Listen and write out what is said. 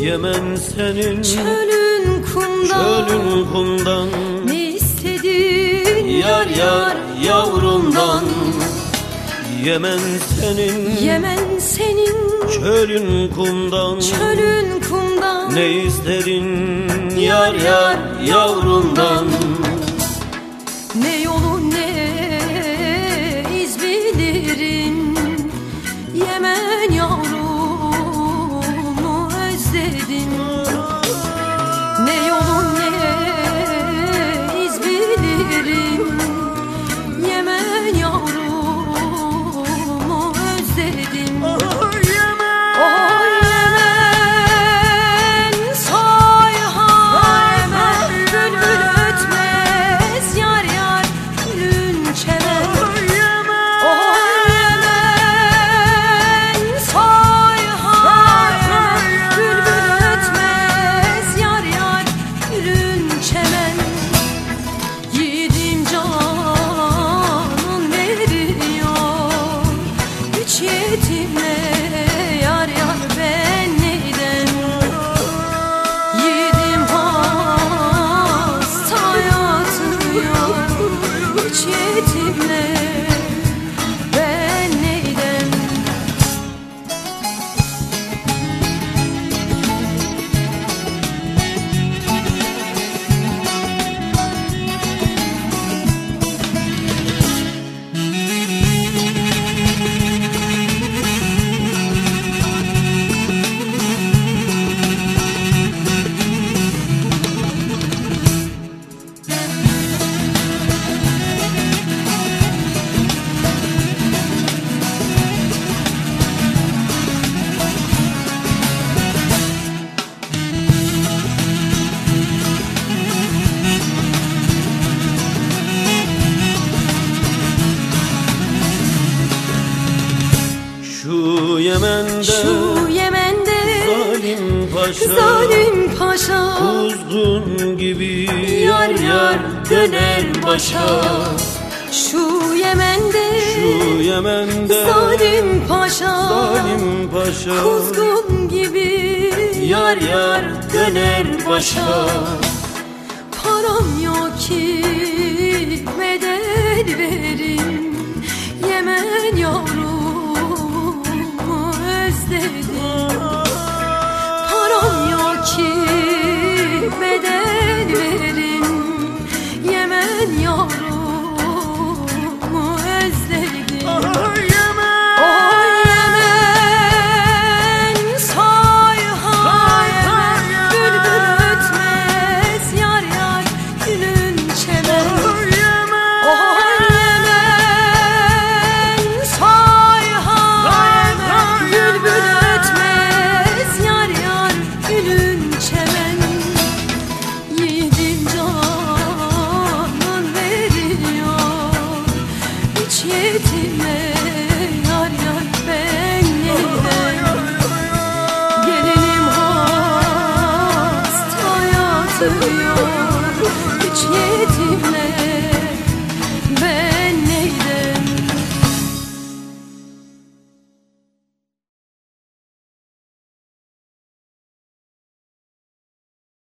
Yemen senin. Çölün kumdan. Çölün kumdan. Ne istedin Yar yar yavrumdan Yemen senin. Yemen senin. Çölün kumdan. Çölün kumdan. Ne istedin yar yar yavrumdan Ne yolu ne Üç Yemen'de. Şu Yemen'de Zalim paşa. Zalim paşa. Kuzgun gibi Yar yar döner başa. Şu Yemen'de Şu Yemen'de Zalim paşa. Zalim paşa. Kuzgun gibi Yar yar döner başa. Param yok ki bedel verin Üç yetime yar yar ben Gelinim hasta Üç yetim